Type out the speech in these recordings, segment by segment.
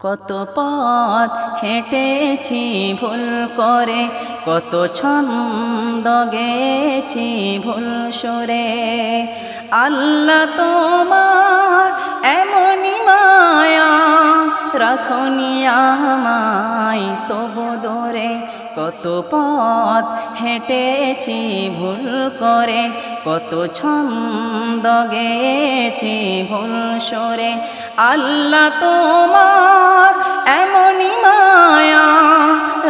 কত পথ হেঁটেছি ভুল করে, কত ছন্দ গেছি ভুল সরে। আল্লাহ তোমার এমনই মায়া, রাখনি আমায়, তবু কত পথ হেঁটেছি ভুল করে, কত ছন্দ গেছি ভুল সরে। আল্লাহ তোমার এমনই মায়া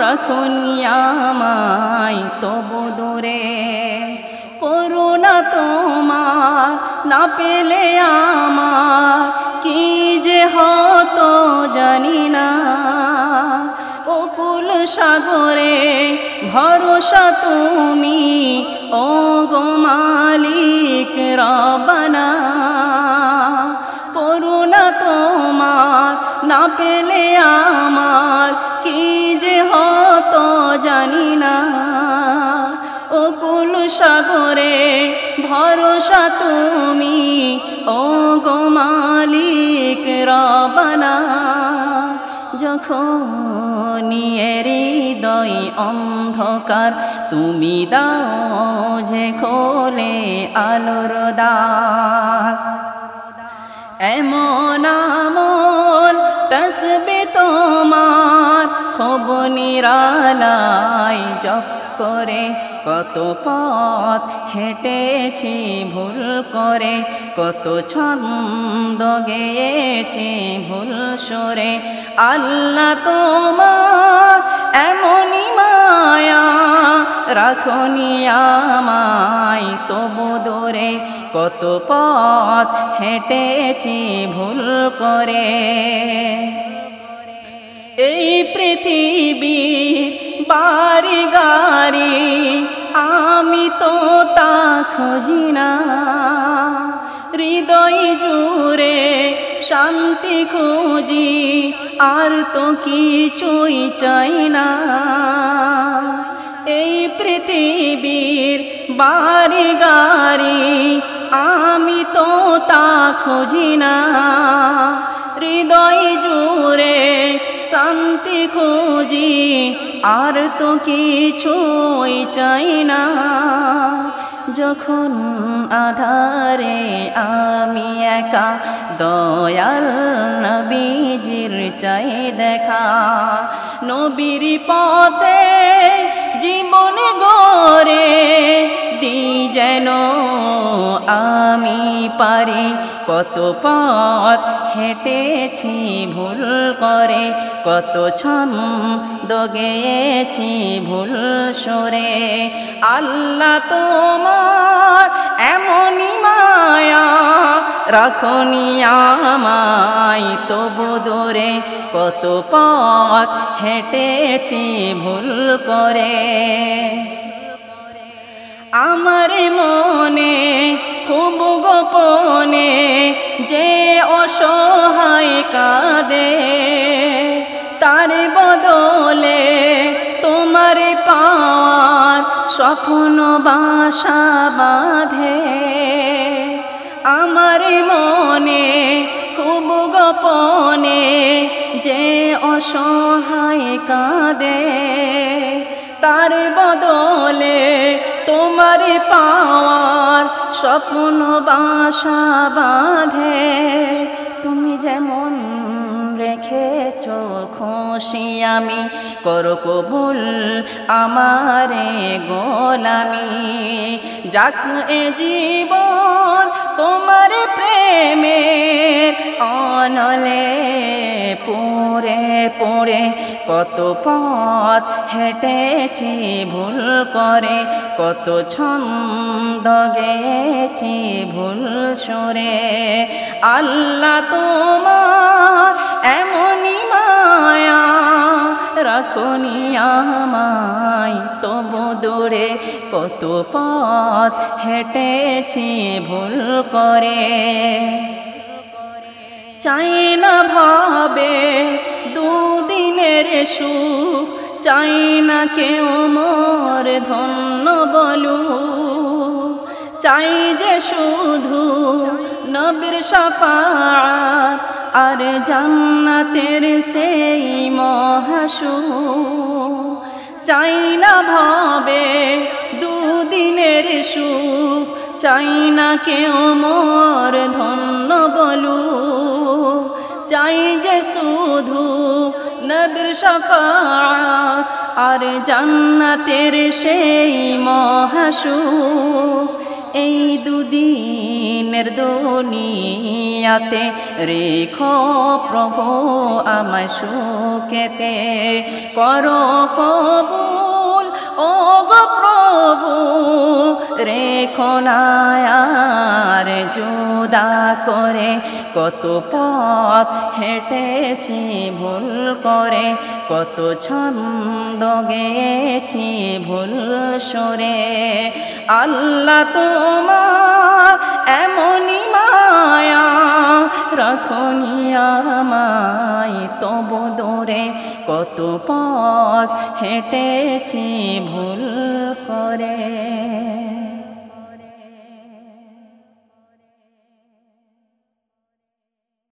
রাখুনি আমায় তবু দূরে। করুণা তোমার না পেলে আমার কি যে হতো জানি না। সাগরে, ভরসা তুমি ও গো মালিক রবানা। করুণা তোমার, না পেলে আমার, কি যে হতো জানি না। অকুল সাগরে, ভরসা তুমি ও গো মালিক রবানা। যখন হৃদয় অন্ধকার। তুমি দাও যে খোলে আলোর দ্বার। এমন আমল তসবে তোমার। খব নিরালাই জপ করে কত পথ হেঁটেছি, ভুল করে কত ছন্দ গেয়েছি, ভুল সরে। আল্লাহ তোমার এমনই মায়া রাখনি আমায়, তবু দূরে কত পথ হেঁটেছি, ভুল করে। এই পৃথিবীর বাড়ি গাড়ি আমি তো তা খুঁজি না। হৃদয় জুড়ে শান্তি খুঁজি, আর তো কিছুই চাই না। এই পৃথিবীর বাড়ি গাড়ি আমি তো তা খুঁজি না। হৃদয় জুড়ে শান্তি খুঁজি, আর তো কিছুই চাই না। যখন আধারে আমি একা, দয়াল নবীজির চাই দেখা। নবীর পথে জীবন দি যেন আমি পারি, কত পথ হেঁটেছি ভুল করে, কত ছন্দ গেয়েছি ভুল সরে। আল্লাহ তোমার এমনই মায়া রাখনি আমায়, তবু দূরে কত পথ হেঁটেছি ভুল করে। আমার মনে, খুব গোপনে যে অসহায় কাঁদে, তার বদলে তোমার পাওয়ার স্বপ্ন বাসা বাঁধে। আমার মনে, খুব গোপনে যে অসহায় কাঁদে তার বদলে তোমার পাওয়ার স্বপ্ন বাসা বাঁধে। তুমি যেমন রেখেছ খুশি আমি। কর কবুল আমারে গোলামি। যাক এ জীবন তোমার প্রেমের অনলে পড়ে পড়ে। কত পথ হেঁটেছি ভুল করে, কত ছন্দ গেছি ভুল সরে। আল্লাহ তোমার রাখনি আমায় তবু দূরে কত পথ হেঁটেছি ভুল করে। চাই না ভাবে দুদিনের সুখ, চাই না কেউ মোর ধন্য বলু চাই যে শুধু নবীর সাফাত আর জান্নাতের সেই মহাসু চাই না ভাবে দুদিনের সুখ চাই না কেউ মোর ধন্য বলু চাই যে শুধু নবীর শফাত আর জান্নাতের সেই মহাসুখ। এই দুদিনের দুনিয়াতে রেখো প্রভু আমায় সুখেতে। করো কবুল ও গো প্রভু, রেখো নায়ার জুদা করে। কত পথ হেঁটেছি ভুল করে, কত ছন্দ গেছি ভুল সরে। আল্লাহ তোমার এমনই মায়া রাখনি আমায় তবু দূরে কত পথ হেঁটেছি ভুল করে।